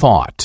Thought.